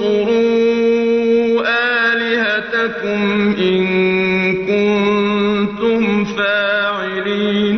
انصروا آلهتكم إن كنتم فاعلين.